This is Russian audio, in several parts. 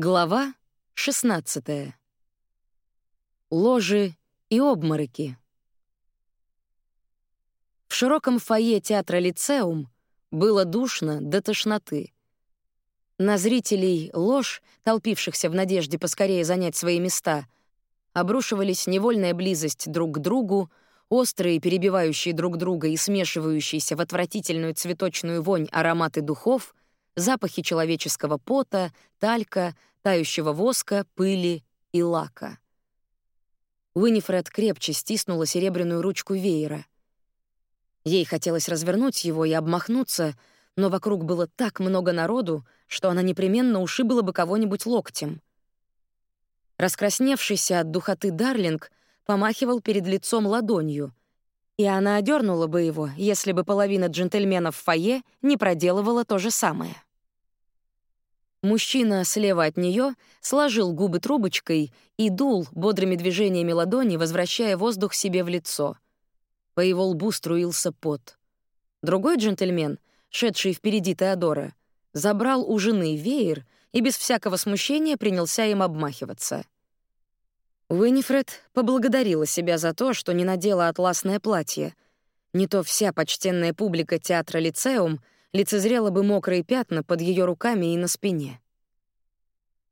Глава 16. Ложи и обмороки. В широком фойе театра Лицеум было душно до тошноты. На зрителей ложь, толпившихся в надежде поскорее занять свои места, обрушивались невольная близость друг к другу, острые, перебивающие друг друга и смешивающиеся в отвратительную цветочную вонь ароматы духов, запахи человеческого пота, талька, тающего воска, пыли и лака. Уинифред крепче стиснула серебряную ручку веера. Ей хотелось развернуть его и обмахнуться, но вокруг было так много народу, что она непременно ушибла бы кого-нибудь локтем. Раскрасневшийся от духоты Дарлинг помахивал перед лицом ладонью, и она одернула бы его, если бы половина джентльменов в фойе не проделывала то же самое. Мужчина слева от нее сложил губы трубочкой и дул бодрыми движениями ладони, возвращая воздух себе в лицо. По его лбу струился пот. Другой джентльмен, шедший впереди Теодора, забрал у жены веер и без всякого смущения принялся им обмахиваться. Уинифред поблагодарила себя за то, что не надела атласное платье. Не то вся почтенная публика театра «Лицеум» лицезрела бы мокрые пятна под ее руками и на спине.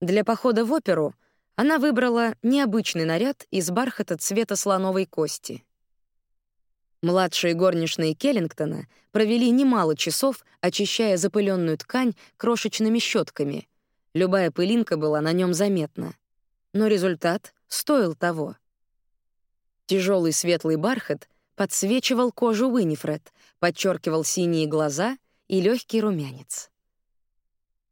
Для похода в оперу она выбрала необычный наряд из бархата цвета слоновой кости. Младшие горничные Келлингтона провели немало часов, очищая запыленную ткань крошечными щетками. Любая пылинка была на нем заметна. Но результат стоил того. Тяжелый светлый бархат подсвечивал кожу Уинифред, подчеркивал синие глаза и легкий румянец.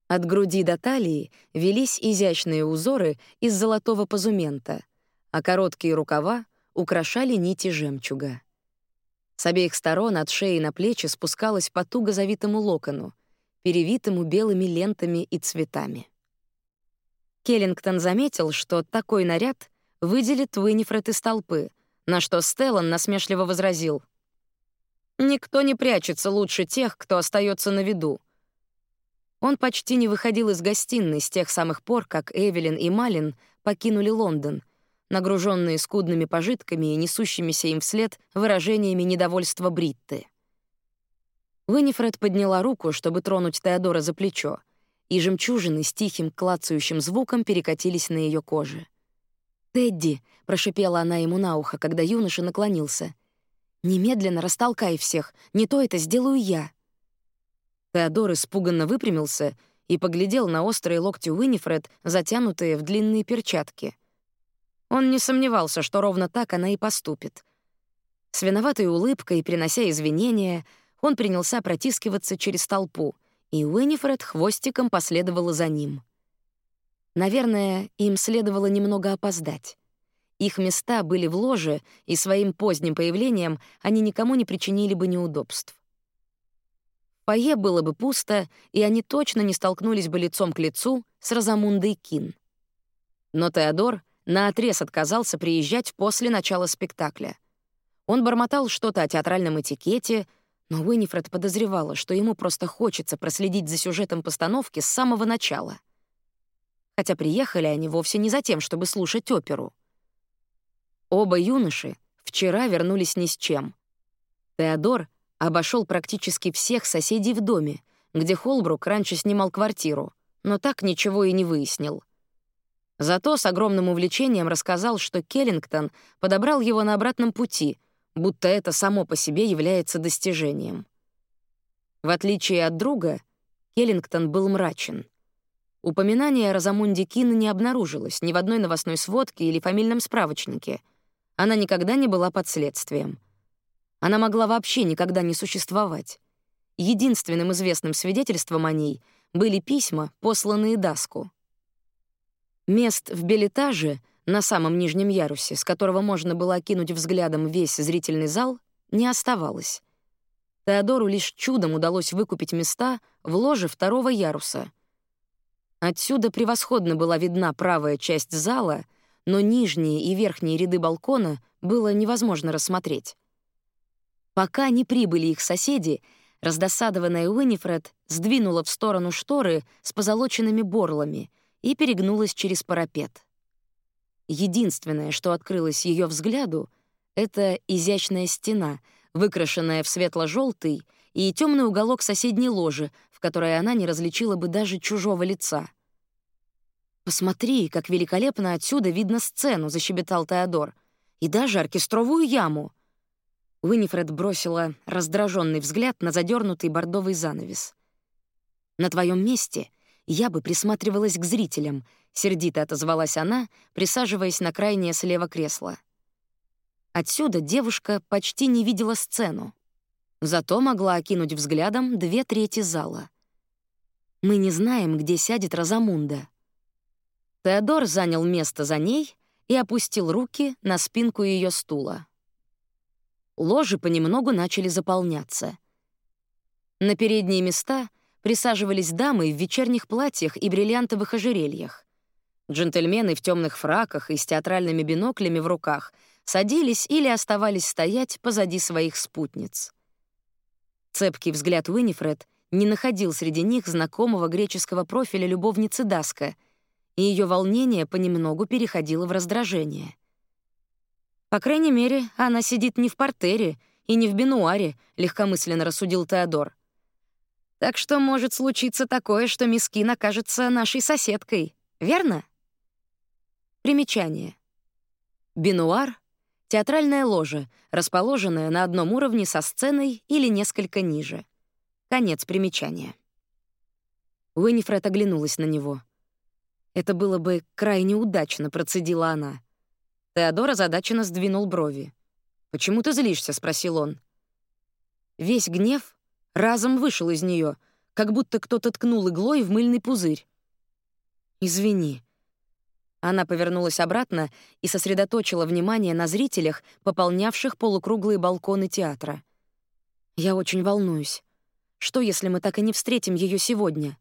От груди до талии велись изящные узоры из золотого позумента, а короткие рукава украшали нити жемчуга. С обеих сторон от шеи на плечи спускалась по туго завитому локону, перевитому белыми лентами и цветами. Келлингтон заметил, что такой наряд выделит Уинифред из толпы, на что Стеллан насмешливо возразил — Никто не прячется лучше тех, кто остается на виду. Он почти не выходил из гостиной с тех самых пор, как Эвелин и Малин покинули Лондон, нагруженные скудными пожитками и несущимися им вслед выражениями недовольства Бритты. Винифред подняла руку, чтобы тронуть Теодора за плечо, и жемчужины с тихим клацающим звуком перекатились на ее коже. «Тедди!» — прошипела она ему на ухо, когда юноша наклонился — Немедленно растолкай всех, не то это сделаю я. Теодор испуганно выпрямился и поглядел на острые локти Уинифред, затянутые в длинные перчатки. Он не сомневался, что ровно так она и поступит. С виноватой улыбкой, принося извинения, он принялся протискиваться через толпу, и Уинифред хвостиком последовала за ним. Наверное, им следовало немного опоздать. Их места были в ложе, и своим поздним появлением они никому не причинили бы неудобств. Фойе было бы пусто, и они точно не столкнулись бы лицом к лицу с Розамундой Кин. Но Теодор наотрез отказался приезжать после начала спектакля. Он бормотал что-то о театральном этикете, но Уинифред подозревала, что ему просто хочется проследить за сюжетом постановки с самого начала. Хотя приехали они вовсе не за тем, чтобы слушать оперу — Оба юноши вчера вернулись ни с чем. Теодор обошел практически всех соседей в доме, где Холбрук раньше снимал квартиру, но так ничего и не выяснил. Зато с огромным увлечением рассказал, что Келлингтон подобрал его на обратном пути, будто это само по себе является достижением. В отличие от друга, Келлингтон был мрачен. Упоминания о Розамунде Кин не обнаружилось ни в одной новостной сводке или фамильном справочнике — она никогда не была под следствием. Она могла вообще никогда не существовать. Единственным известным свидетельством о ней были письма, посланные Даску. Мест в билетаже на самом нижнем ярусе, с которого можно было окинуть взглядом весь зрительный зал, не оставалось. Теодору лишь чудом удалось выкупить места в ложе второго яруса. Отсюда превосходно была видна правая часть зала но нижние и верхние ряды балкона было невозможно рассмотреть. Пока не прибыли их соседи, раздосадованная Уинифред сдвинула в сторону шторы с позолоченными борлами и перегнулась через парапет. Единственное, что открылось ее взгляду, это изящная стена, выкрашенная в светло желтый и темный уголок соседней ложи, в которой она не различила бы даже чужого лица. «Посмотри, как великолепно отсюда видно сцену», — защебетал Теодор. «И даже оркестровую яму». Уинифред бросила раздраженный взгляд на задернутый бордовый занавес. «На твоем месте я бы присматривалась к зрителям», — сердито отозвалась она, присаживаясь на крайнее слева кресло. Отсюда девушка почти не видела сцену. Зато могла окинуть взглядом две трети зала. Мы не знаем, где сядет Розамунда. Теодор занял место за ней и опустил руки на спинку ее стула. Ложи понемногу начали заполняться. На передние места присаживались дамы в вечерних платьях и бриллиантовых ожерельях. Джентльмены в темных фраках и с театральными биноклями в руках садились или оставались стоять позади своих спутниц. Цепкий взгляд Уинифред не находил среди них знакомого греческого профиля любовницы Даска, и ее волнение понемногу переходило в раздражение. «По крайней мере, она сидит не в портере и не в бинуаре», — легкомысленно рассудил Теодор. «Так что может случиться такое, что мисс Кин окажется нашей соседкой, верно?» Примечание. Бинуар — театральная ложа, расположенная на одном уровне со сценой или несколько ниже. Конец примечания. Уинифред оглянулась на него. «Это было бы крайне удачно», — процедила она. Теодор озадаченно сдвинул брови. «Почему ты злишься?» — спросил он. Весь гнев разом вышел из нее, как будто кто-то ткнул иглой в мыльный пузырь. «Извини», она повернулась обратно и сосредоточила внимание на зрителях, пополнявших полукруглые балконы театра. «Я очень волнуюсь. Что, если мы так и не встретим ее сегодня?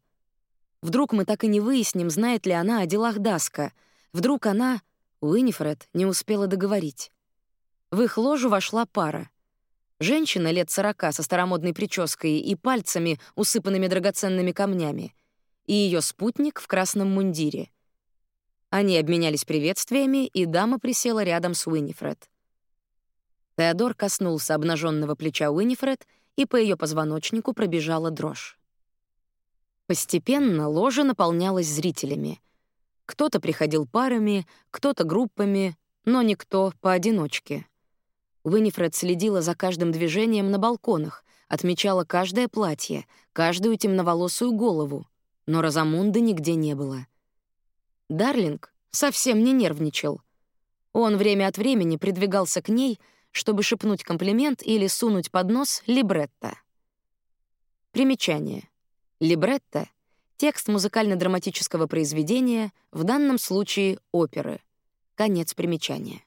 Вдруг мы так и не выясним, знает ли она о делах Даска. Вдруг она...» Уинифред не успела договорить. В их ложу вошла пара. Женщина лет сорока со старомодной прической и пальцами, усыпанными драгоценными камнями, и ее спутник в красном мундире — они обменялись приветствиями, и дама присела рядом с Уинифред. Теодор коснулся обнаженного плеча Уинифред, и по ее позвоночнику пробежала дрожь. Постепенно ложа наполнялась зрителями. Кто-то приходил парами, кто-то группами, но никто поодиночке. Уинифред следила за каждым движением на балконах, отмечала каждое платье, каждую темноволосую голову, но Розамунды нигде не было — Дарлинг совсем не нервничал. Он время от времени придвигался к ней, чтобы шепнуть комплимент или сунуть под нос либретто. Примечание. Либретто — текст музыкально-драматического произведения, в данном случае оперы. Конец примечания.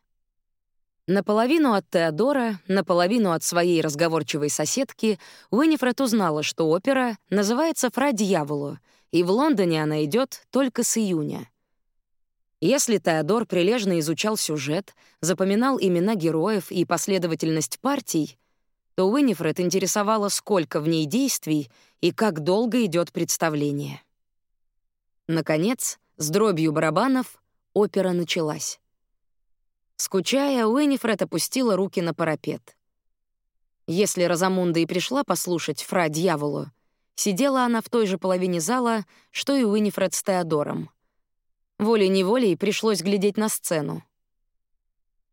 Наполовину от Теодора, наполовину от своей разговорчивой соседки Уинифред узнала, что опера называется «Фра дьяволу», и в Лондоне она идет только с июня. Если Теодор прилежно изучал сюжет, запоминал имена героев и последовательность партий, то Уинифред интересовало, сколько в ней действий и как долго идет представление. Наконец, с дробью барабанов опера началась. Скучая, Уинифред опустила руки на парапет. Если Розамунда и пришла послушать «Фра дьяволу», сидела она в той же половине зала, что и Уинифред с Теодором — Волей-неволей пришлось глядеть на сцену.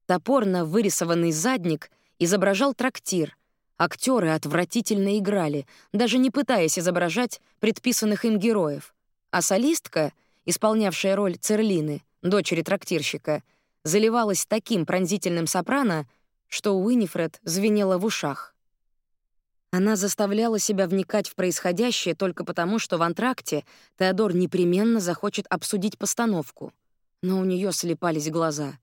Топорно вырисованный задник изображал трактир. Актеры отвратительно играли, даже не пытаясь изображать предписанных им героев. А солистка, исполнявшая роль Церлины, дочери трактирщика, заливалась таким пронзительным сопрано, что Уинифред звенела в ушах. Она заставляла себя вникать в происходящее только потому, что в антракте Теодор непременно захочет обсудить постановку. Но у нее слепались глаза.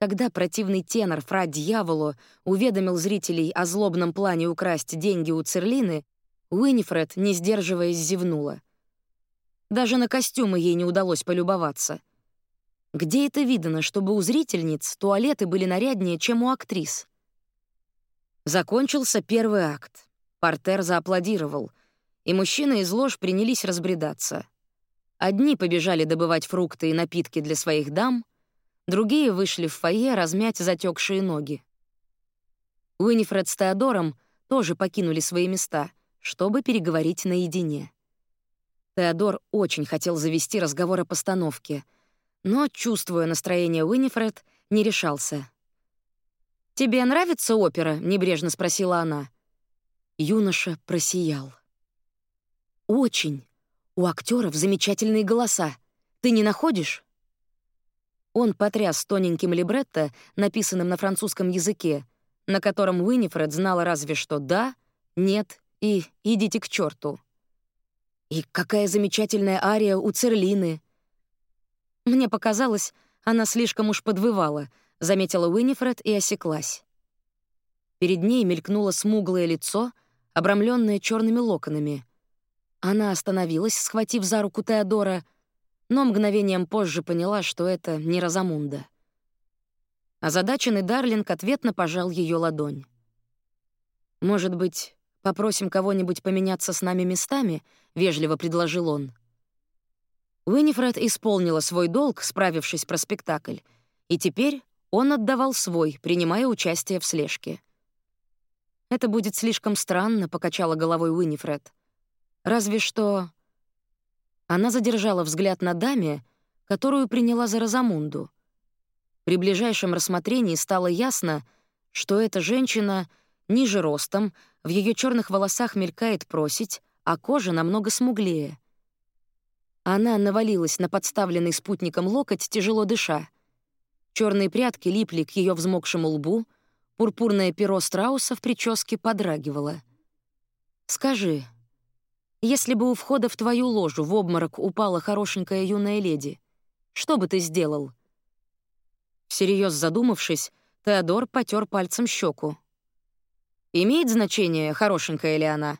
Когда противный тенор Фра Дьяволу уведомил зрителей о злобном плане украсть деньги у Церлины, Уинифред, не сдерживаясь, зевнула. Даже на костюмы ей не удалось полюбоваться. Где это видно, чтобы у зрительниц туалеты были наряднее, чем у актрис? Закончился первый акт. Портер зааплодировал, и мужчины из лож принялись разбредаться. Одни побежали добывать фрукты и напитки для своих дам, другие вышли в фойе размять затекшие ноги. Уинифред с Теодором тоже покинули свои места, чтобы переговорить наедине. Теодор очень хотел завести разговор о постановке, но, чувствуя настроение Уинифред, не решался. «Тебе нравится опера?» — небрежно спросила она. Юноша просиял. «Очень. У актеров замечательные голоса. Ты не находишь?» Он потряс тоненьким либретто, написанным на французском языке, на котором Уинифред знала разве что «да», «нет» и «идите к черту. И какая замечательная ария у Церлины. Мне показалось, она слишком уж подвывала, заметила Уинифред и осеклась. Перед ней мелькнуло смуглое лицо, обрамленное черными локонами. Она остановилась, схватив за руку Теодора, но мгновением позже поняла, что это не Розамунда. Озадаченный Дарлинг ответно пожал ее ладонь. «Может быть, попросим кого-нибудь поменяться с нами местами?» — вежливо предложил он. Уинифред исполнила свой долг, справившись про спектакль, и теперь он отдавал свой, принимая участие в слежке. «Это будет слишком странно», — покачала головой Уинифред. «Разве что...» Она задержала взгляд на даме, которую приняла за Розамунду. При ближайшем рассмотрении стало ясно, что эта женщина ниже ростом, в ее черных волосах мелькает просить, а кожа намного смуглее. Она навалилась на подставленный спутником локоть, тяжело дыша — Черные прядки липли к ее взмокшему лбу, пурпурное перо страуса в прическе подрагивало. «Скажи, если бы у входа в твою ложу в обморок упала хорошенькая юная леди, что бы ты сделал?» Всерьез задумавшись, Теодор потер пальцем щеку. «Имеет значение, хорошенькая ли она?»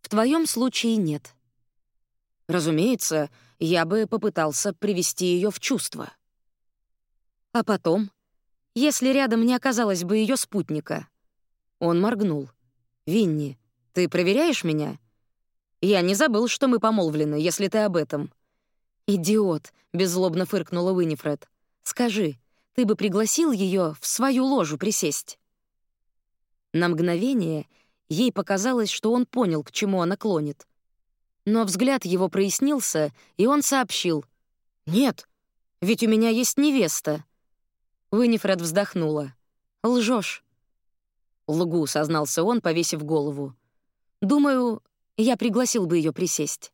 «В твоем случае нет». «Разумеется, я бы попытался привести ее в чувство». А потом, если рядом не оказалось бы ее спутника? Он моргнул. «Винни, ты проверяешь меня?» «Я не забыл, что мы помолвлены, если ты об этом». «Идиот», — беззлобно фыркнула Уинифред. «Скажи, ты бы пригласил ее в свою ложу присесть?» На мгновение ей показалось, что он понял, к чему она клонит. Но взгляд его прояснился, и он сообщил. «Нет, ведь у меня есть невеста». Уинифред вздохнула. Лжешь. «Лгу», — сознался он, повесив голову. «Думаю, я пригласил бы ее присесть.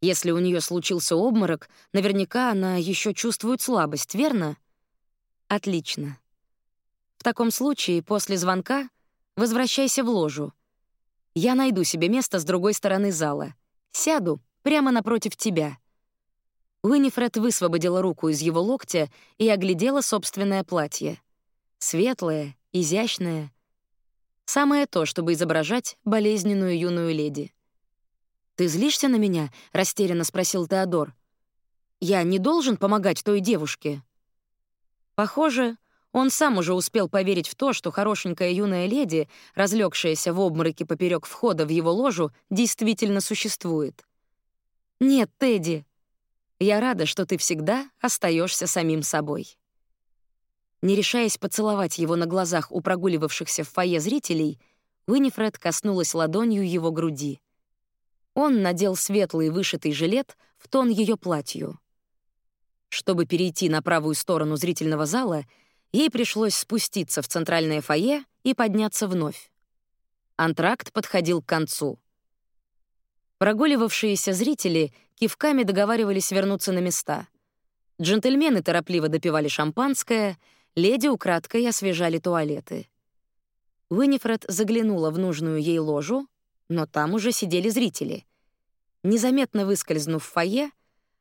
Если у нее случился обморок, наверняка она еще чувствует слабость, верно?» «Отлично. В таком случае, после звонка возвращайся в ложу. Я найду себе место с другой стороны зала. Сяду прямо напротив тебя. Уинифред высвободила руку из его локтя и оглядела собственное платье. Светлое, изящное. Самое то, чтобы изображать болезненную юную леди. «Ты злишься на меня?» — растерянно спросил Теодор. «Я не должен помогать той девушке?» Похоже, он сам уже успел поверить в то, что хорошенькая юная леди, разлегшаяся в обмороке поперек входа в его ложу, действительно существует. «Нет, Тедди», я рада, что ты всегда остаешься самим собой». Не решаясь поцеловать его на глазах у прогуливавшихся в фойе зрителей, Уинифред коснулась ладонью его груди. Он надел светлый вышитый жилет в тон ее платью. Чтобы перейти на правую сторону зрительного зала, ей пришлось спуститься в центральное фойе и подняться вновь. Антракт подходил к концу. Прогуливавшиеся зрители кивками договаривались вернуться на места. Джентльмены торопливо допивали шампанское, леди украдкой освежали туалеты. Уинифред заглянула в нужную ей ложу, но там уже сидели зрители. Незаметно выскользнув в фойе,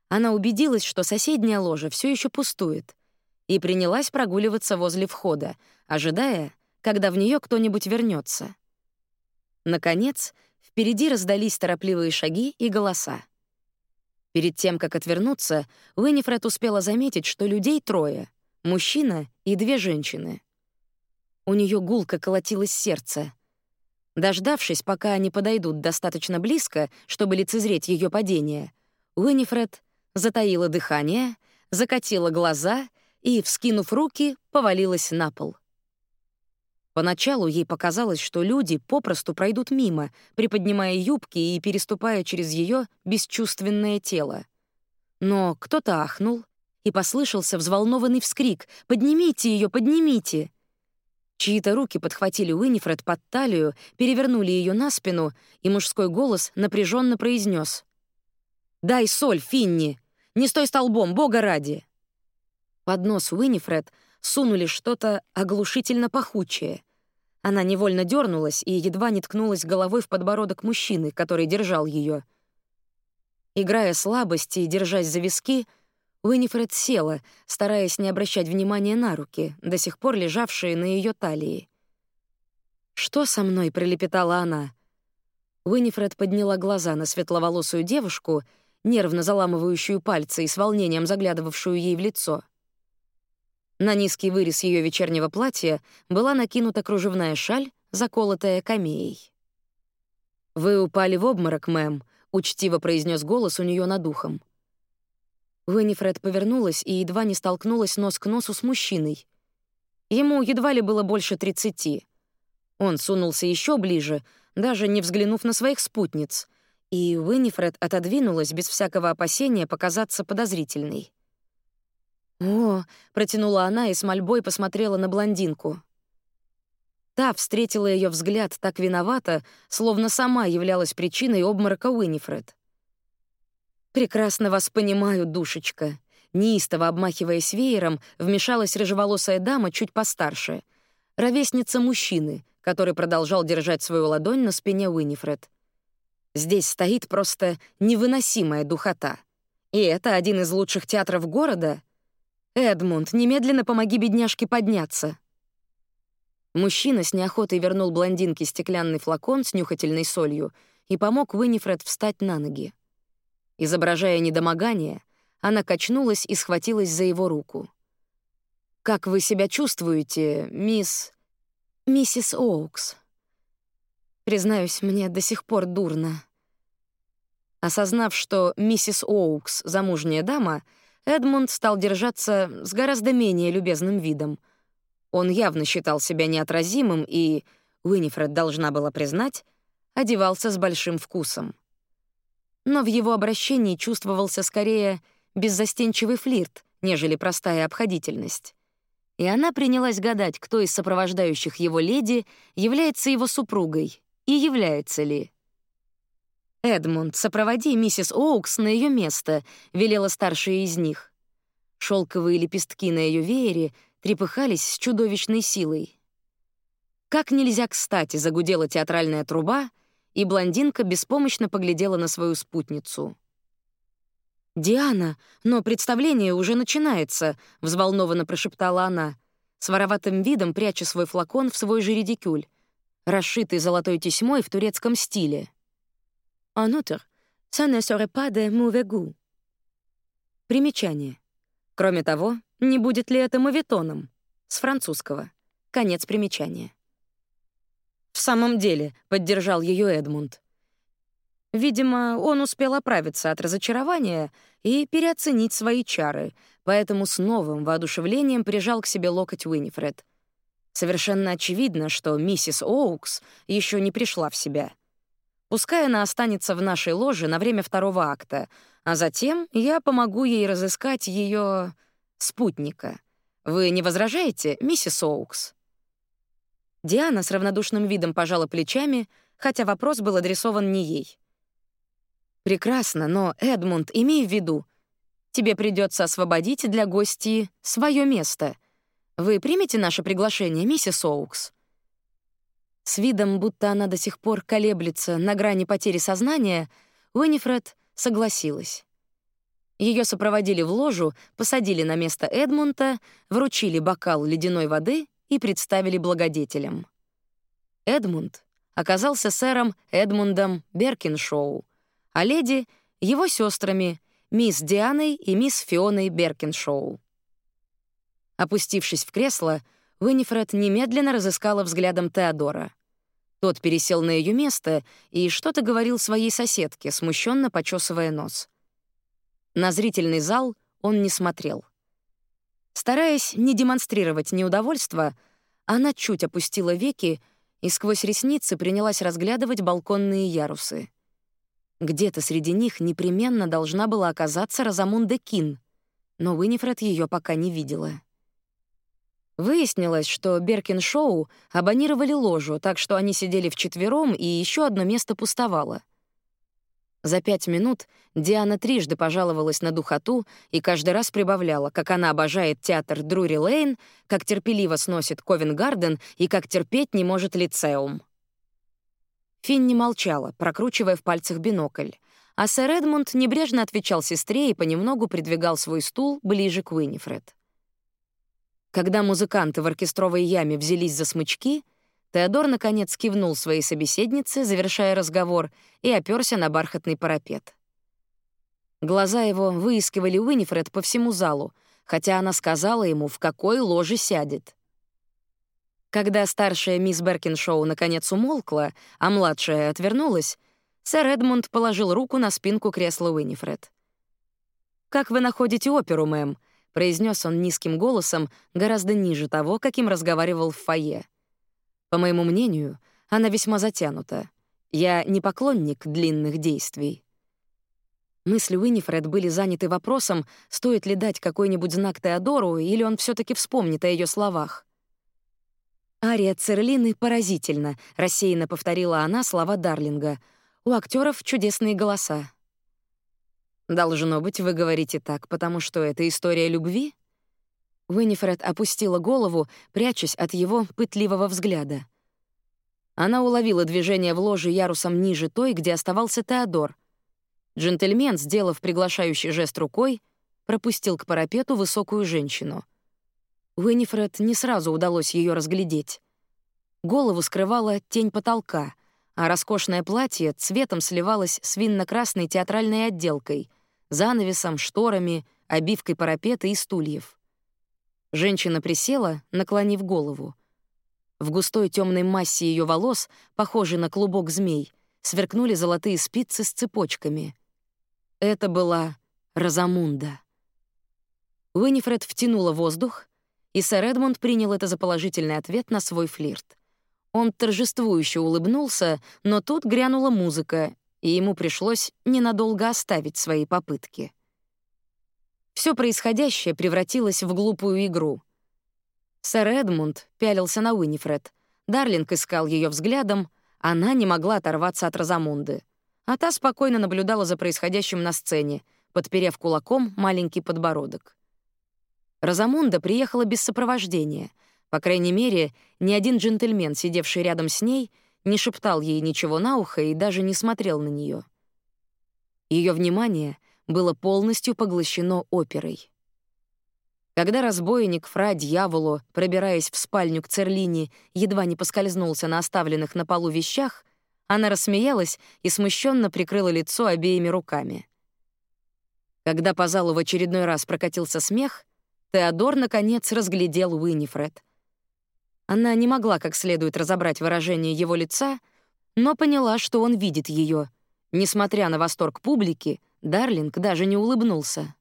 она убедилась, что соседняя ложа все еще пустует, и принялась прогуливаться возле входа, ожидая, когда в нее кто-нибудь вернется. Наконец, впереди раздались торопливые шаги и голоса. Перед тем, как отвернуться, Уинифред успела заметить, что людей трое — мужчина и две женщины. У нее гулко колотилось сердце. Дождавшись, пока они подойдут достаточно близко, чтобы лицезреть ее падение, Уинифред затаила дыхание, закатила глаза и, вскинув руки, повалилась на пол. Поначалу ей показалось, что люди попросту пройдут мимо, приподнимая юбки и переступая через ее бесчувственное тело. Но кто-то ахнул, и послышался взволнованный вскрик «Поднимите ее, поднимите!». Чьи-то руки подхватили Уинифред под талию, перевернули ее на спину, и мужской голос напряженно произнес: «Дай соль, Финни! Не стой столбом, бога ради!» Под нос Уинифред сунули что-то оглушительно пахучее. Она невольно дернулась и едва не ткнулась головой в подбородок мужчины, который держал ее. Играя слабости и держась за виски, Уинифред села, стараясь не обращать внимания на руки, до сих пор лежавшие на ее талии. «Что со мной?» — пролепетала она. Уинифред подняла глаза на светловолосую девушку, нервно заламывающую пальцы и с волнением заглядывавшую ей в лицо. На низкий вырез ее вечернего платья была накинута кружевная шаль, заколотая камеей. «Вы упали в обморок, мэм», — учтиво произнес голос у нее над ухом. Уинифред повернулась и едва не столкнулась нос к носу с мужчиной. Ему едва ли было больше тридцати. Он сунулся еще ближе, даже не взглянув на своих спутниц, и Уинифред отодвинулась без всякого опасения показаться подозрительной. «О!» — протянула она и с мольбой посмотрела на блондинку. Та встретила ее взгляд так виновато, словно сама являлась причиной обморока Уинифред. «Прекрасно вас понимаю, душечка». Неистово обмахиваясь веером, вмешалась рыжеволосая дама чуть постарше, ровесница мужчины, который продолжал держать свою ладонь на спине Уинифред. Здесь стоит просто невыносимая духота. И это один из лучших театров города? Эдмунд, немедленно помоги бедняжке подняться. Мужчина с неохотой вернул блондинке стеклянный флакон с нюхательной солью и помог Уинифред встать на ноги. Изображая недомогание, она качнулась и схватилась за его руку. «Как вы себя чувствуете, мисс... миссис Оукс?» «Признаюсь, мне до сих пор дурно». Осознав, что миссис Оукс — замужняя дама, Эдмунд стал держаться с гораздо менее любезным видом. Он явно считал себя неотразимым и, Уинифред должна была признать, одевался с большим вкусом но в его обращении чувствовался скорее беззастенчивый флирт, нежели простая обходительность. И она принялась гадать, кто из сопровождающих его леди является его супругой и является ли. «Эдмунд, сопроводи миссис Оукс на ее место», — велела старшая из них. Шелковые лепестки на ее веере трепыхались с чудовищной силой. Как нельзя кстати загудела театральная труба — и блондинка беспомощно поглядела на свою спутницу. «Диана, но представление уже начинается», — взволнованно прошептала она, с вороватым видом пряча свой флакон в свой же редикюль, расшитый золотой тесьмой в турецком стиле. «En outre, ça ne serait pas de mauvais goût». Примечание. Кроме того, не будет ли это мавитоном? С французского. Конец примечания. «В самом деле», — поддержал ее Эдмунд. Видимо, он успел оправиться от разочарования и переоценить свои чары, поэтому с новым воодушевлением прижал к себе локоть Уинифред. Совершенно очевидно, что миссис Оукс еще не пришла в себя. Пускай она останется в нашей ложе на время второго акта, а затем я помогу ей разыскать ее спутника. Вы не возражаете, миссис Оукс? Диана с равнодушным видом пожала плечами, хотя вопрос был адресован не ей. «Прекрасно, но, Эдмунд, имей в виду, тебе придется освободить для гостей свое место. Вы примете наше приглашение, миссис Оукс?» С видом, будто она до сих пор колеблется на грани потери сознания, Уинифред согласилась. Ее сопроводили в ложу, посадили на место Эдмунда, вручили бокал ледяной воды и представили благодетелям. Эдмунд оказался сэром Эдмундом Беркиншоу, а леди — его сестрами, мисс Дианой и мисс Фионой Беркиншоу. Опустившись в кресло, Уинифред немедленно разыскала взглядом Теодора. Тот пересел на ее место и что-то говорил своей соседке, смущенно почесывая нос. На зрительный зал он не смотрел. Стараясь не демонстрировать неудовольства, она чуть опустила веки и сквозь ресницы принялась разглядывать балконные ярусы. Где-то среди них непременно должна была оказаться Розамунда Кин, но Уинифред ее пока не видела. Выяснилось, что Беркин-шоу абонировали ложу, так что они сидели вчетвером, и еще одно место пустовало. За пять минут Диана трижды пожаловалась на духоту и каждый раз прибавляла, как она обожает театр Друри Лейн, как терпеливо сносит Ковен-Гарден и как терпеть не может лицеум. Финни молчала, прокручивая в пальцах бинокль, а сэр Эдмунд небрежно отвечал сестре и понемногу придвигал свой стул ближе к Уинифред. Когда музыканты в оркестровой яме взялись за смычки, Теодор наконец кивнул своей собеседнице, завершая разговор, и оперся на бархатный парапет. Глаза его выискивали Уинифред по всему залу, хотя она сказала ему, в какой ложе сядет. Когда старшая мисс Беркиншоу наконец умолкла, а младшая отвернулась, сэр Эдмунд положил руку на спинку кресла Уинифред. «Как вы находите оперу, мэм?» произнес он низким голосом, гораздо ниже того, каким разговаривал в фойе. По моему мнению, она весьма затянута. Я не поклонник длинных действий. Мысли Уинифред были заняты вопросом, стоит ли дать какой-нибудь знак Теодору, или он все таки вспомнит о ее словах. «Ария Церлины поразительно», — рассеянно повторила она слова Дарлинга. «У актеров чудесные голоса». Должно быть, вы говорите так, потому что это история любви? Уинифред опустила голову, прячась от его пытливого взгляда. Она уловила движение в ложе ярусом ниже той, где оставался Теодор. Джентльмен, сделав приглашающий жест рукой, пропустил к парапету высокую женщину. Уинифред не сразу удалось ее разглядеть. Голову скрывала тень потолка, а роскошное платье цветом сливалось с винно-красной театральной отделкой, занавесом, шторами, обивкой парапета и стульев. Женщина присела, наклонив голову. В густой темной массе ее волос, похожей на клубок змей, сверкнули золотые спицы с цепочками. Это была Розамунда. Уинифред втянула воздух, и сэр Эдмунд принял это за положительный ответ на свой флирт. Он торжествующе улыбнулся, но тут грянула музыка, и ему пришлось ненадолго оставить свои попытки. Все происходящее превратилось в глупую игру. Сэр Эдмунд пялился на Уинифред. Дарлинг искал ее взглядом, она не могла оторваться от Розамунды. А та спокойно наблюдала за происходящим на сцене, подперев кулаком маленький подбородок. Розамунда приехала без сопровождения — по крайней мере, ни один джентльмен, сидевший рядом с ней, не шептал ей ничего на ухо и даже не смотрел на нее. Ее внимание было полностью поглощено оперой. Когда разбойник Фра Дьяволу, пробираясь в спальню к Церлине, едва не поскользнулся на оставленных на полу вещах, она рассмеялась и смущенно прикрыла лицо обеими руками. Когда по залу в очередной раз прокатился смех, Теодор, наконец, разглядел Уинифред — она не могла как следует разобрать выражение его лица, но поняла, что он видит ее. Несмотря на восторг публики, Дарлинг даже не улыбнулся.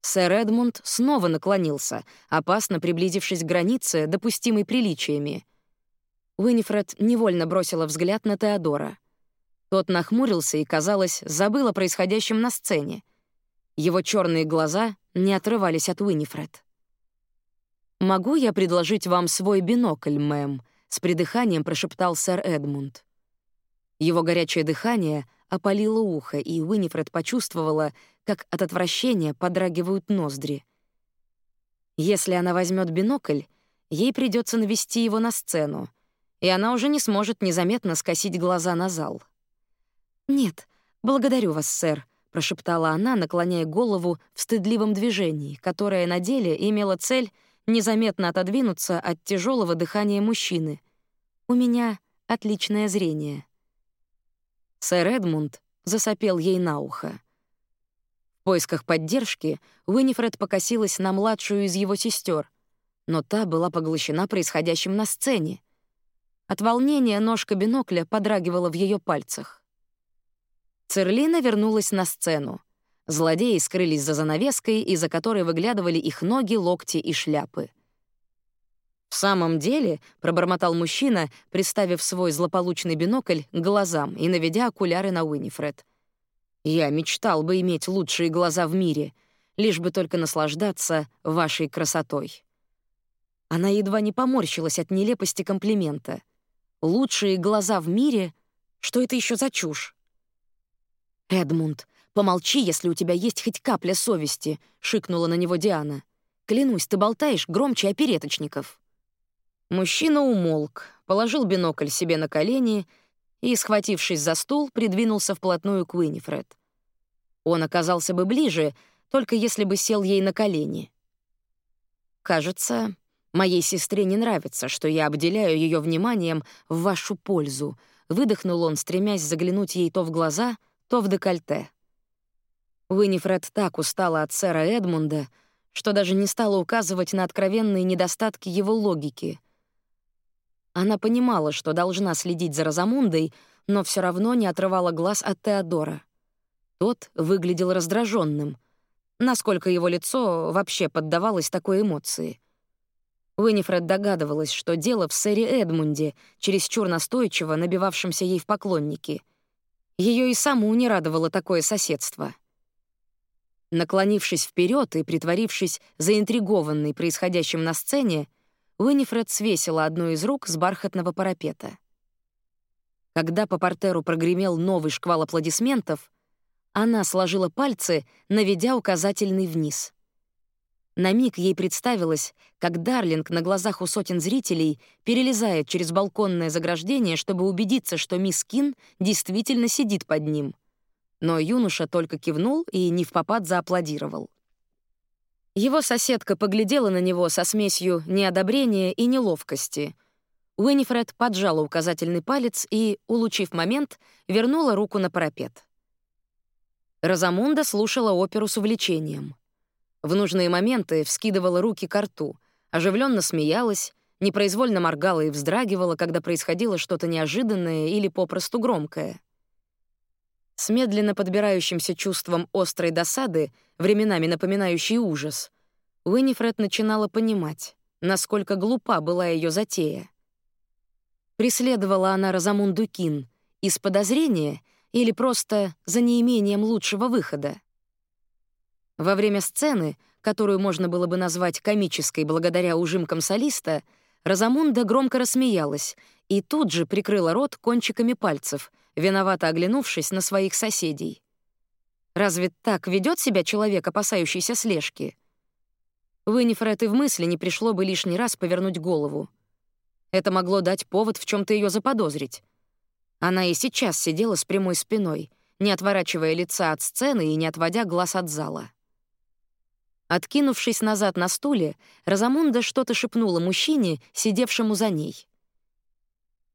Сэр Эдмунд снова наклонился, опасно приблизившись к границе, допустимой приличиями. Уинифред невольно бросила взгляд на Теодора. Тот нахмурился и, казалось, забыл о происходящем на сцене. Его черные глаза не отрывались от Уинифред. «Могу я предложить вам свой бинокль, мэм?» — с придыханием прошептал сэр Эдмунд. Его горячее дыхание опалило ухо, и Уинифред почувствовала, как от отвращения подрагивают ноздри. Если она возьмет бинокль, ей придется навести его на сцену, и она уже не сможет незаметно скосить глаза на зал. «Нет, благодарю вас, сэр», — прошептала она, наклоняя голову в стыдливом движении, которое на деле имело цель — незаметно отодвинуться от тяжелого дыхания мужчины. У меня отличное зрение. Сэр Эдмунд засопел ей на ухо. В поисках поддержки Уинифред покосилась на младшую из его сестер, но та была поглощена происходящим на сцене. От волнения ножка бинокля подрагивала в ее пальцах. Церлина вернулась на сцену. Злодеи скрылись за занавеской, из-за которой выглядывали их ноги, локти и шляпы. «В самом деле», — пробормотал мужчина, приставив свой злополучный бинокль к глазам и наведя окуляры на Уинифред. «Я мечтал бы иметь лучшие глаза в мире, лишь бы только наслаждаться вашей красотой». Она едва не поморщилась от нелепости комплимента. «Лучшие глаза в мире? Что это еще за чушь?» «Эдмунд, помолчи, если у тебя есть хоть капля совести», — шикнула на него Диана. «Клянусь, ты болтаешь громче опереточников». Мужчина умолк, положил бинокль себе на колени и, схватившись за стул, придвинулся вплотную к Уинифред. Он оказался бы ближе, только если бы сел ей на колени. «Кажется, моей сестре не нравится, что я обделяю ее вниманием в вашу пользу», — выдохнул он, стремясь заглянуть ей то в глаза, то в декольте. Уинифред так устала от сэра Эдмунда, что даже не стала указывать на откровенные недостатки его логики — она понимала, что должна следить за Розамундой, но все равно не отрывала глаз от Теодора. Тот выглядел раздраженным. Насколько его лицо вообще поддавалось такой эмоции? Уинифред догадывалась, что дело в сэре Эдмунде, чересчур настойчиво набивавшемся ей в поклонники. Ее и саму не радовало такое соседство. Наклонившись вперед и притворившись заинтригованной происходящим на сцене, Уинифред свесила одну из рук с бархатного парапета. Когда по портеру прогремел новый шквал аплодисментов, она сложила пальцы, наведя указательный вниз. На миг ей представилось, как Дарлинг на глазах у сотен зрителей перелезает через балконное заграждение, чтобы убедиться, что мисс Кин действительно сидит под ним. Но юноша только кивнул и не в попад зааплодировал. Его соседка поглядела на него со смесью неодобрения и неловкости. Уинифред поджала указательный палец и, улучив момент, вернула руку на парапет. Розамунда слушала оперу с увлечением. В нужные моменты вскидывала руки к рту, оживленно смеялась, непроизвольно моргала и вздрагивала, когда происходило что-то неожиданное или попросту громкое. С медленно подбирающимся чувством острой досады, временами напоминающей ужас, Уинифред начинала понимать, насколько глупа была ее затея. Преследовала она Розамунду Кин из подозрения или просто за неимением лучшего выхода? Во время сцены, которую можно было бы назвать комической благодаря ужимкам солиста, Розамунда громко рассмеялась и тут же прикрыла рот кончиками пальцев — виновато оглянувшись на своих соседей. Разве так ведет себя человек, опасающийся слежки? Виннифред и в мысли не пришло бы лишний раз повернуть голову. Это могло дать повод в чем то ее заподозрить. Она и сейчас сидела с прямой спиной, не отворачивая лица от сцены и не отводя глаз от зала. Откинувшись назад на стуле, Розамунда что-то шепнула мужчине, сидевшему за ней.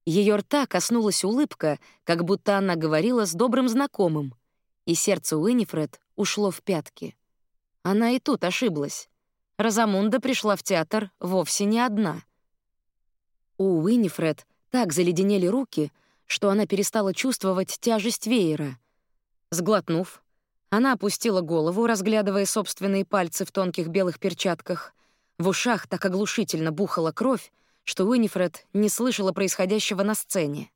Ее рта коснулась улыбка, как будто она говорила с добрым знакомым, и сердце Уинифред ушло в пятки. Она и тут ошиблась. Розамунда пришла в театр вовсе не одна. У Уинифред так заледенели руки, что она перестала чувствовать тяжесть веера. Сглотнув, она опустила голову, разглядывая собственные пальцы в тонких белых перчатках. В ушах так оглушительно бухала кровь, что Уинифред не слышала происходящего на сцене.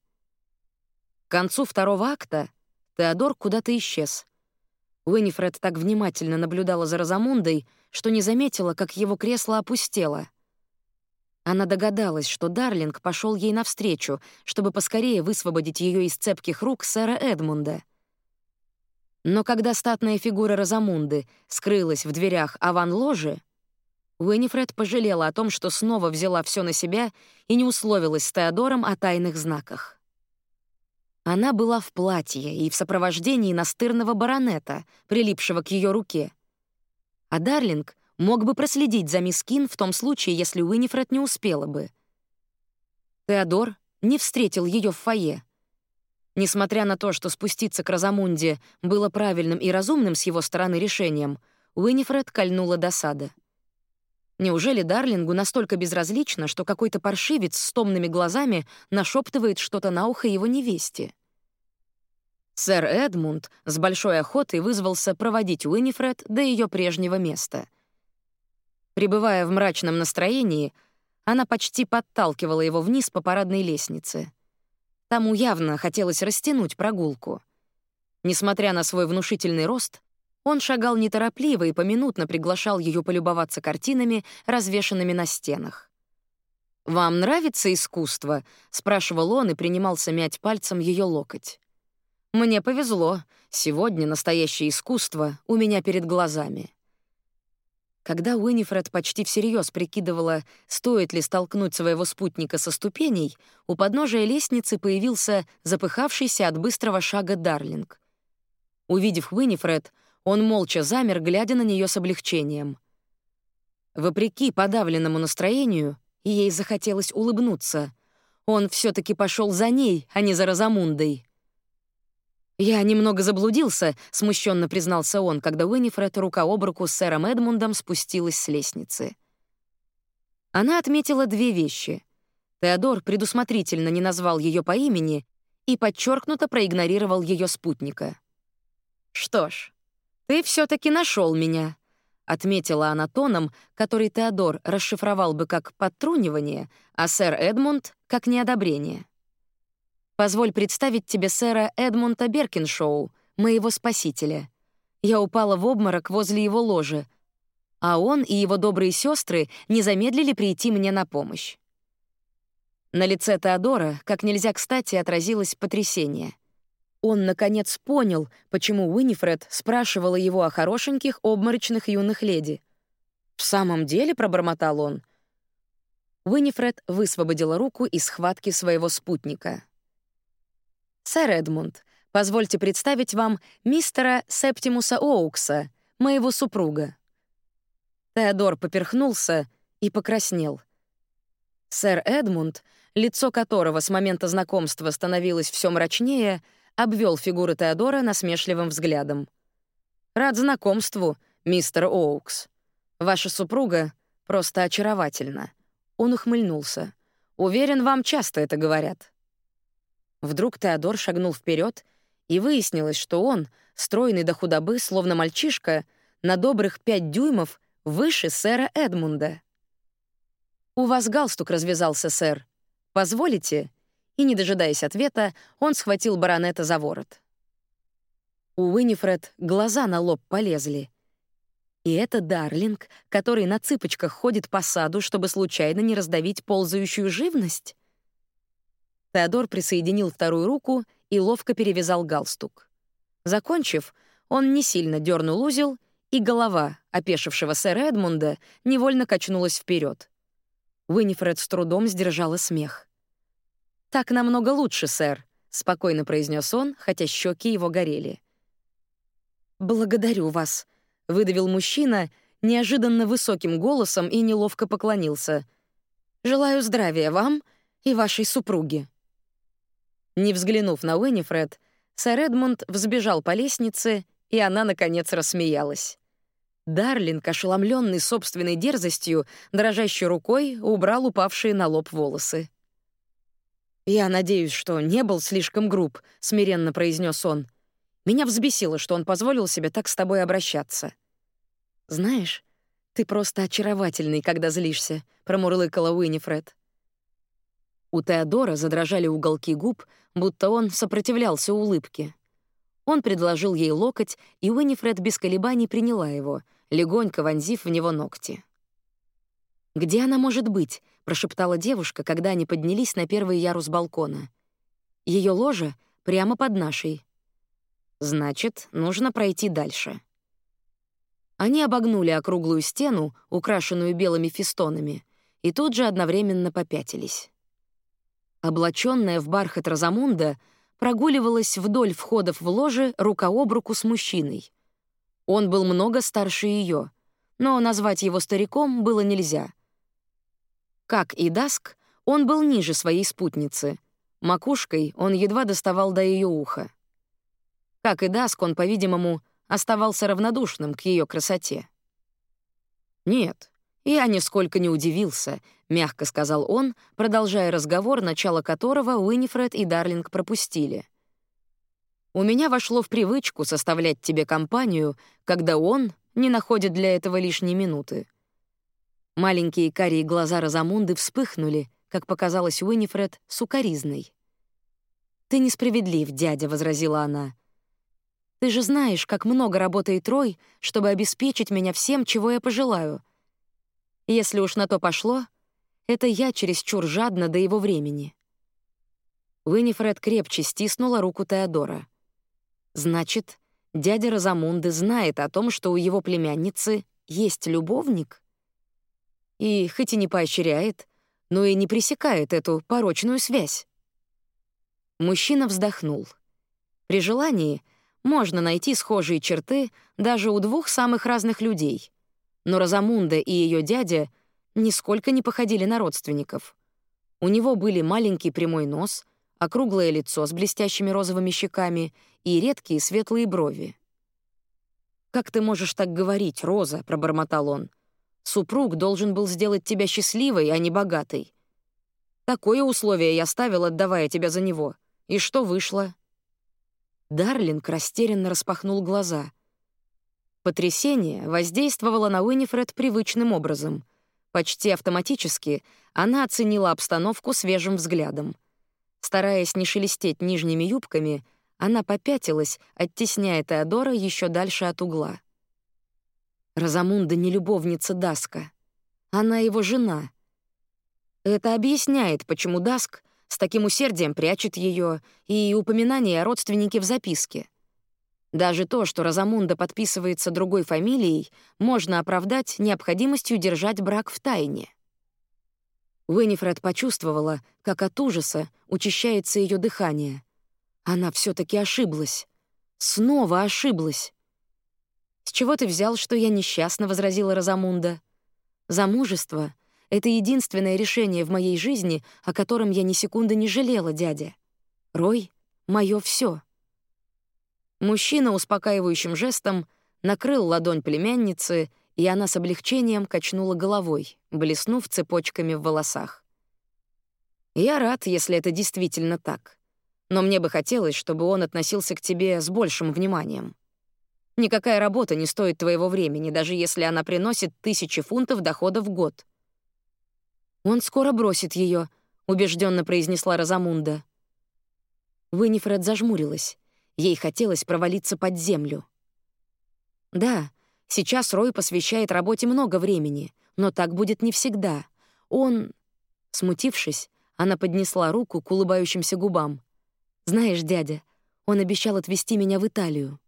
К концу второго акта Теодор куда-то исчез. Уинифред так внимательно наблюдала за Розамундой, что не заметила, как его кресло опустело. Она догадалась, что Дарлинг пошел ей навстречу, чтобы поскорее высвободить ее из цепких рук сэра Эдмунда. Но когда статная фигура Розамунды скрылась в дверях аван-ложи, Уинифред пожалела о том, что снова взяла все на себя и не условилась с Теодором о тайных знаках. Она была в платье и в сопровождении настырного баронета, прилипшего к ее руке. А Дарлинг мог бы проследить за мисс Кин в том случае, если Уинифред не успела бы. Теодор не встретил ее в фойе. Несмотря на то, что спуститься к Розамунде было правильным и разумным с его стороны решением, Уинифред кольнула досада — Неужели Дарлингу настолько безразлично, что какой-то паршивец с томными глазами нашептывает что-то на ухо его невесте? Сэр Эдмунд с большой охотой вызвался проводить Уинифред до ее прежнего места. Пребывая в мрачном настроении, она почти подталкивала его вниз по парадной лестнице. Тому явно хотелось растянуть прогулку. Несмотря на свой внушительный рост, он шагал неторопливо и поминутно приглашал ее полюбоваться картинами, развешанными на стенах. «Вам нравится искусство?» — спрашивал он и принимался мять пальцем ее локоть. Мне повезло. Сегодня настоящее искусство у меня перед глазами. Когда Уинифред почти всерьез прикидывала, стоит ли столкнуть своего спутника со ступеней, у подножия лестницы появился запыхавшийся от быстрого шага Дарлинг. Увидев Уинифред, он молча замер, глядя на нее с облегчением. Вопреки подавленному настроению, ей захотелось улыбнуться. Он все таки пошел за ней, а не за Розамундой. «Я немного заблудился», — смущенно признался он, когда Уинифред рука об руку с сэром Эдмундом спустилась с лестницы. Она отметила две вещи. Теодор предусмотрительно не назвал ее по имени и подчеркнуто проигнорировал ее спутника. «Что ж, ты все таки нашел меня», — отметила она тоном, который Теодор расшифровал бы как подтрунивание, а сэр Эдмунд — как неодобрение. Позволь представить тебе сэра Эдмунда Беркиншоу, моего спасителя. Я упала в обморок возле его ложа, а он и его добрые сестры не замедлили прийти мне на помощь. На лице Теодора как нельзя кстати отразилось потрясение. Он, наконец, понял, почему Уинифред спрашивала его о хорошеньких обморочных юных леди. «В самом деле?» — пробормотал он. Уинифред высвободила руку из схватки своего спутника. «Сэр Эдмунд, позвольте представить вам мистера Септимуса Оукса, моего супруга». Теодор поперхнулся и покраснел. Сэр Эдмунд, лицо которого с момента знакомства становилось все мрачнее, обвел фигуру Теодора насмешливым взглядом. «Рад знакомству, мистер Оукс. Ваша супруга просто очаровательна». Он ухмыльнулся. «Уверен, вам часто это говорят». Вдруг Теодор шагнул вперед, и выяснилось, что он, стройный до худобы, словно мальчишка, на добрых пять дюймов выше сэра Эдмунда. «У вас галстук развязался, сэр. Позволите?» И, не дожидаясь ответа, он схватил баронета за ворот. У Уинифред глаза на лоб полезли. И это Дарлинг, который на цыпочках ходит по саду, чтобы случайно не раздавить ползающую живность? Теодор присоединил вторую руку и ловко перевязал галстук. Закончив, он не сильно дернул узел, и голова опешившего сэра Эдмунда невольно качнулась вперед. Уинифред с трудом сдержала смех. «Так намного лучше, сэр», — спокойно произнес он, хотя щеки его горели. «Благодарю вас», — выдавил мужчина неожиданно высоким голосом и неловко поклонился. «Желаю здравия вам и вашей супруге». Не взглянув на Уинифред, сэр Эдмунд взбежал по лестнице, и она, наконец, рассмеялась. Дарлинг, ошеломленный собственной дерзостью, дрожащей рукой убрал упавшие на лоб волосы. «Я надеюсь, что не был слишком груб», — смиренно произнес он. «Меня взбесило, что он позволил себе так с тобой обращаться». «Знаешь, ты просто очаровательный, когда злишься», — промурлыкала Уинифред. У Теодора задрожали уголки губ, будто он сопротивлялся улыбке. Он предложил ей локоть, и Уинифред без колебаний приняла его, легонько вонзив в него ногти. «Где она может быть?» — прошептала девушка, когда они поднялись на первый ярус балкона. Ее ложа прямо под нашей. Значит, нужно пройти дальше. Они обогнули округлую стену, украшенную белыми фестонами, и тут же одновременно попятились облаченная в бархат Розамунда, прогуливалась вдоль входов в ложе рука об руку с мужчиной. Он был много старше ее, но назвать его стариком было нельзя. Как и Даск, он был ниже своей спутницы. Макушкой он едва доставал до ее уха. Как и Даск, он, по-видимому, оставался равнодушным к ее красоте. Нет, «Я нисколько не удивился», — мягко сказал он, продолжая разговор, начало которого Уинифред и Дарлинг пропустили. У меня вошло в привычку составлять тебе компанию, когда он не находит для этого лишней минуты. Маленькие карие глаза Розамунды вспыхнули, как показалось Уинифред, сукоризной. «Ты несправедлив, дядя», — возразила она. «Ты же знаешь, как много работает Рой, чтобы обеспечить меня всем, чего я пожелаю. Если уж на то пошло, это я чересчур жадна до его времени». Уинифред крепче стиснула руку Теодора. «Значит, дядя Розамунды знает о том, что у его племянницы есть любовник?» И хоть и не поощряет, но и не пресекает эту порочную связь. Мужчина вздохнул. При желании можно найти схожие черты даже у двух самых разных людей. Но Розамунда и ее дядя нисколько не походили на родственников. У него были маленький прямой нос, округлое лицо с блестящими розовыми щеками и редкие светлые брови. «Как ты можешь так говорить, Роза?» — пробормотал он. «Супруг должен был сделать тебя счастливой, а не богатой. Такое условие я ставил, отдавая тебя за него. И что вышло? Дарлинг растерянно распахнул глаза. Потрясение воздействовало на Уинифред привычным образом. Почти автоматически она оценила обстановку свежим взглядом. Стараясь не шелестеть нижними юбками, она попятилась, оттесняя Теодора еще дальше от угла. Розамунда не любовница Даска. Она его жена. Это объясняет, почему Даск с таким усердием прячет ее и упоминание о родственнике в записке. Даже то, что Розамунда подписывается другой фамилией, можно оправдать необходимостью держать брак в тайне. Уинифред почувствовала, как от ужаса учащается ее дыхание. Она все таки ошиблась. Снова ошиблась. «С чего ты взял, что я несчастна?» — возразила Розамунда. «Замужество — это единственное решение в моей жизни, о котором я ни секунды не жалела, дядя. Рой — моё всё. Мужчина успокаивающим жестом накрыл ладонь племянницы, и она с облегчением качнула головой, блеснув цепочками в волосах. «Я рад, если это действительно так. Но мне бы хотелось, чтобы он относился к тебе с большим вниманием. Никакая работа не стоит твоего времени, даже если она приносит тысячи фунтов дохода в год. «Он скоро бросит ее, убежденно произнесла Розамунда. Винифред зажмурилась. Ей хотелось провалиться под землю. Да, сейчас Рой посвящает работе много времени, но так будет не всегда. Он... Смутившись, она поднесла руку к улыбающимся губам. «Знаешь, дядя, он обещал отвезти меня в Италию».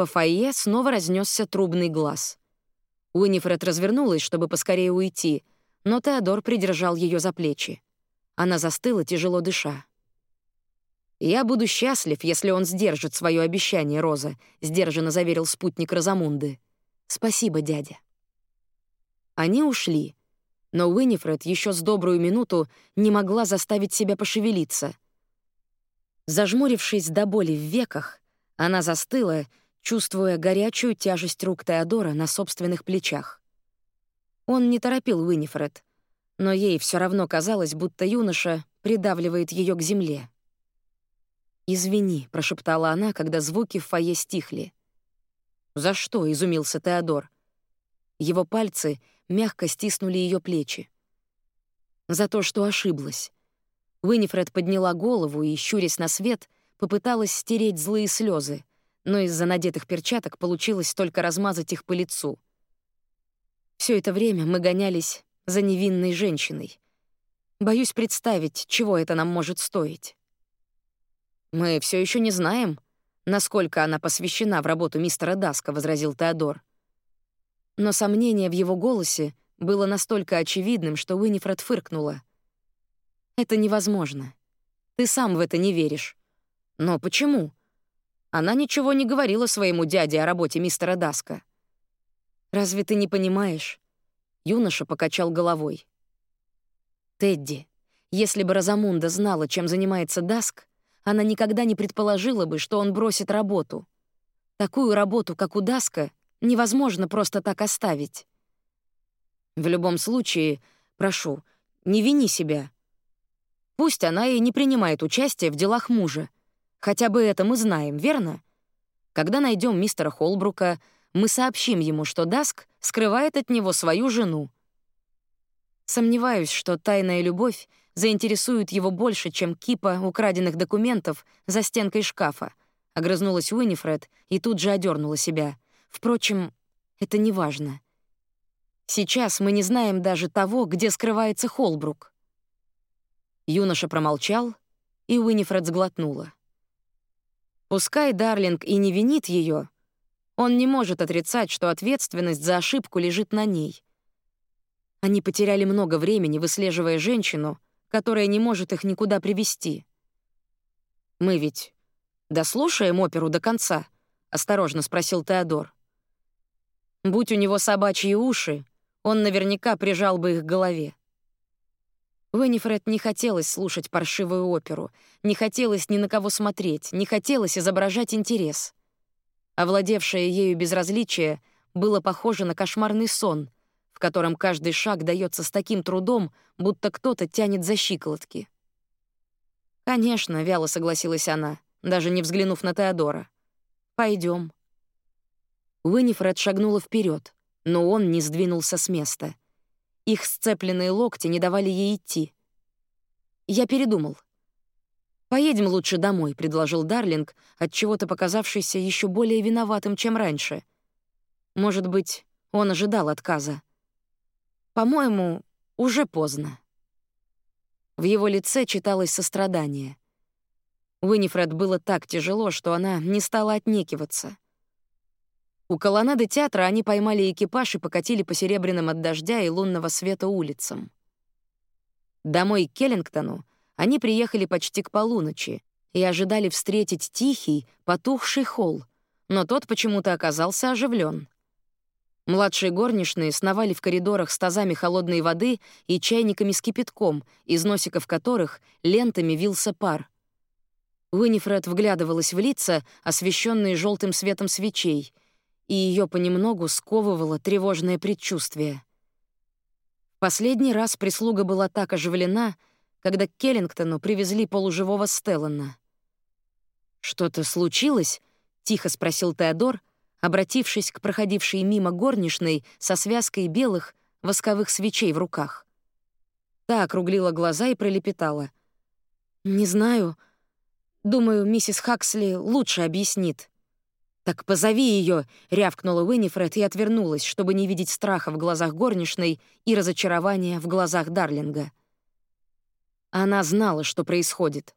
По фойе снова разнесся трубный глаз. Уинифред развернулась, чтобы поскорее уйти, но Теодор придержал ее за плечи. Она застыла, тяжело дыша. «Я буду счастлив, если он сдержит свое обещание, Роза», — сдержанно заверил спутник Розамунды. «Спасибо, дядя». Они ушли, но Уинифред еще с добрую минуту не могла заставить себя пошевелиться. Зажмурившись до боли в веках, она застыла, чувствуя горячую тяжесть рук Теодора на собственных плечах. Он не торопил Уинифред, но ей все равно казалось, будто юноша придавливает ее к земле. «Извини», — прошептала она, когда звуки в фойе стихли. «За что?» — изумился Теодор. Его пальцы мягко стиснули ее плечи. «За то, что ошиблась». Уинифред подняла голову и, щурясь на свет, попыталась стереть злые слезы, но из-за надетых перчаток получилось только размазать их по лицу — все это время мы гонялись за невинной женщиной. Боюсь представить, чего это нам может стоить. Мы все еще не знаем, насколько она посвящена в работу мистера Даска, возразил Теодор. Но сомнение в его голосе было настолько очевидным, что Уинифред фыркнула. Это невозможно. Ты сам в это не веришь. Но почему? Она ничего не говорила своему дяде о работе мистера Даска. Разве ты не понимаешь? Юноша покачал головой. Тедди, если бы Розамунда знала, чем занимается Даск, она никогда не предположила бы, что он бросит работу. Такую работу, как у Даска, невозможно просто так оставить. В любом случае, прошу, не вини себя. Пусть она и не принимает участие в делах мужа. Хотя бы это мы знаем, верно? Когда найдем мистера Холбрука, мы сообщим ему, что Даск скрывает от него свою жену. Сомневаюсь, что тайная любовь заинтересует его больше, чем кипа украденных документов за стенкой шкафа. Огрызнулась Уинифред и тут же одернула себя. Впрочем, это не важно. Сейчас мы не знаем даже того, где скрывается Холбрук. Юноша промолчал, и Уинифред сглотнула. Пускай Дарлинг и не винит ее, он не может отрицать, что ответственность за ошибку лежит на ней. Они потеряли много времени, выслеживая женщину, которая не может их никуда привести. «Мы ведь дослушаем оперу до конца?» — осторожно спросил Теодор. Будь у него собачьи уши, он наверняка прижал бы их к голове. Веннифред не хотелось слушать паршивую оперу, не хотелось ни на кого смотреть, не хотелось изображать интерес. Овладевшее ею безразличие было похоже на кошмарный сон, в котором каждый шаг дается с таким трудом, будто кто-то тянет за щиколотки. «Конечно», — вяло согласилась она, даже не взглянув на Теодора. Пойдем. Уинифред шагнула вперед, но он не сдвинулся с места. Их сцепленные локти не давали ей идти. Я передумал. «Поедем лучше домой», — предложил Дарлинг, от чего то показавшийся еще более виноватым, чем раньше. Может быть, он ожидал отказа. «По-моему, уже поздно». В его лице читалось сострадание. Уинифред было так тяжело, что она не стала отнекиваться. У колоннады театра они поймали экипаж и покатили по серебряным от дождя и лунного света улицам. Домой к Келлингтону они приехали почти к полуночи и ожидали встретить тихий, потухший холл, но тот почему-то оказался оживлен. Младшие горничные сновали в коридорах с тазами холодной воды и чайниками с кипятком, из носиков которых лентами вился пар. Уинифред вглядывалась в лица, освещенные желтым светом свечей, и ее понемногу сковывало тревожное предчувствие. Последний раз прислуга была так оживлена, когда к Келлингтону привезли полуживого Стеллана. «Что-то случилось?» — тихо спросил Теодор, обратившись к проходившей мимо горничной со связкой белых восковых свечей в руках. Та округлила глаза и пролепетала. «Не знаю. Думаю, миссис Хаксли лучше объяснит». «Так позови ее, рявкнула Уиннифред и отвернулась, чтобы не видеть страха в глазах горничной и разочарования в глазах Дарлинга. Она знала, что происходит.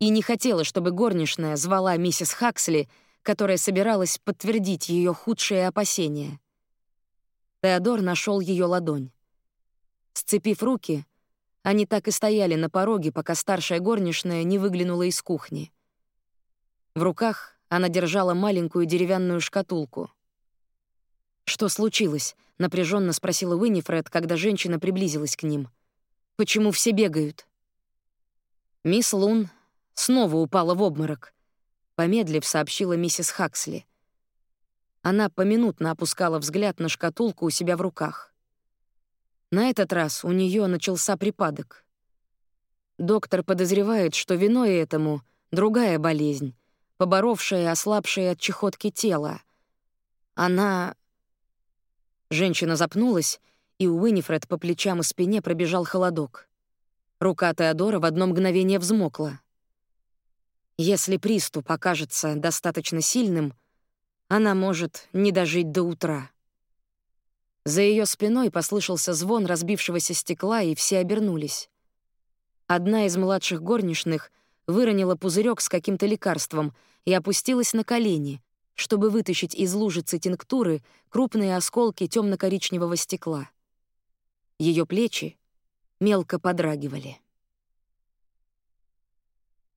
И не хотела, чтобы горничная звала миссис Хаксли, которая собиралась подтвердить ее худшие опасения. Теодор нашел ее ладонь. Сцепив руки, они так и стояли на пороге, пока старшая горничная не выглянула из кухни. В руках она держала маленькую деревянную шкатулку. «Что случилось?» — напряженно спросила Уиннифред, когда женщина приблизилась к ним. «Почему все бегают?» Мисс Лун снова упала в обморок, помедлив сообщила миссис Хаксли. Она поминутно опускала взгляд на шкатулку у себя в руках. На этот раз у нее начался припадок. Доктор подозревает, что виной этому другая болезнь, поборовшее и ослабшее от чехотки тело. Она... Женщина запнулась, и у Уинифред по плечам и спине пробежал холодок. Рука Теодора в одно мгновение взмокла. Если приступ окажется достаточно сильным, она может не дожить до утра. За ее спиной послышался звон разбившегося стекла, и все обернулись. Одна из младших горничных выронила пузырек с каким-то лекарством и опустилась на колени, чтобы вытащить из лужицы тинктуры крупные осколки темно коричневого стекла. Ее плечи мелко подрагивали.